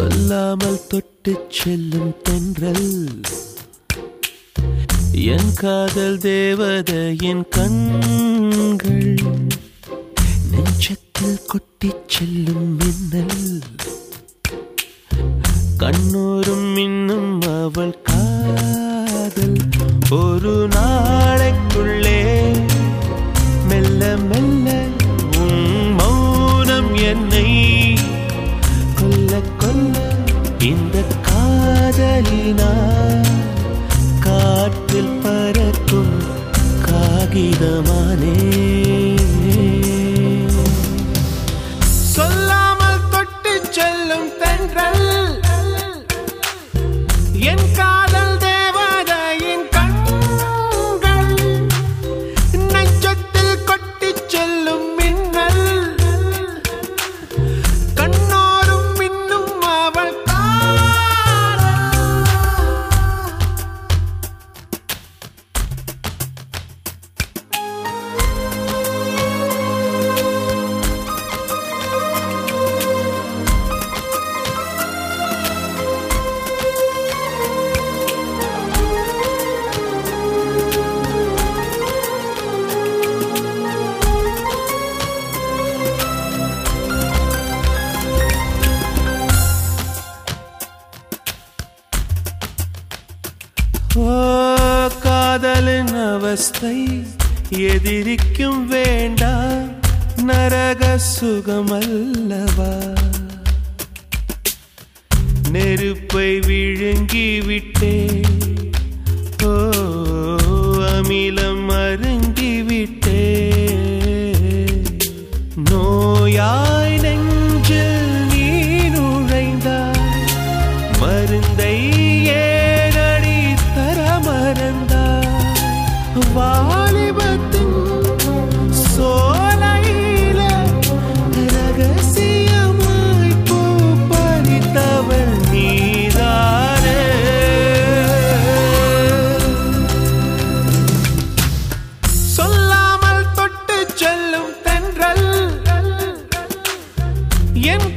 சொல்லாமல் தொட்டு செல்லும் தென்றல். என் காதல் தேவதையின் கண்கள். நெஞ்சத்தில் கொட்டி செல்லும் மின்னல். கண்ணோரும் இன்னும் அவள் காதல். ஒரு நாளைக்குள்ளே மெல்ல மெல்ல ശതമാനേ காதலின் அவஸ்தை எதிரிக்கும் வேண்டாம் நரக சுகமல்லவா? நெருப்பை விழுங்கி விட்டே ஓ அமிலம் வாலிபத்தின் சோலையில ரகசியமாய் பூ நீதானே. சொல்லாமல் தொட்டு செல்லும் தென்றல் என்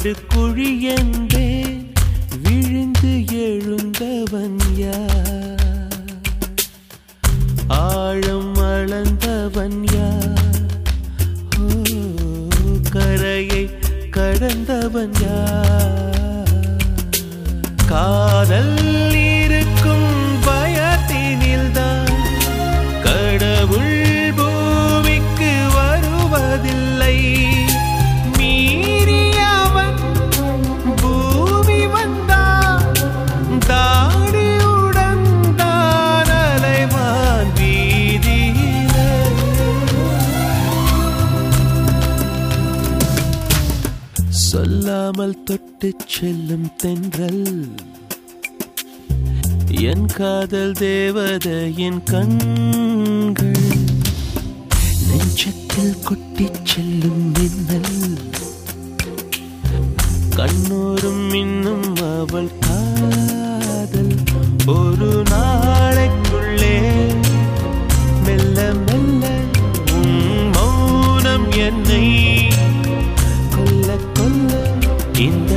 படுகுழி என்றே விழுந்து எழுந்தவன் யார்? ஆழம் அளந்தவன் யார்? கரையை கடந்தவன் யார்? காதல் சொல்லாமல் தொட்டு செல்லும் தென்றல். என் காதல் தேவதையின் கண்கள். நெஞ்சத்தில் கொட்டிச் செல்லும் மின்னல். கண்ணோரும் இன்னும் அவள் காதல். ஒரு நாள் in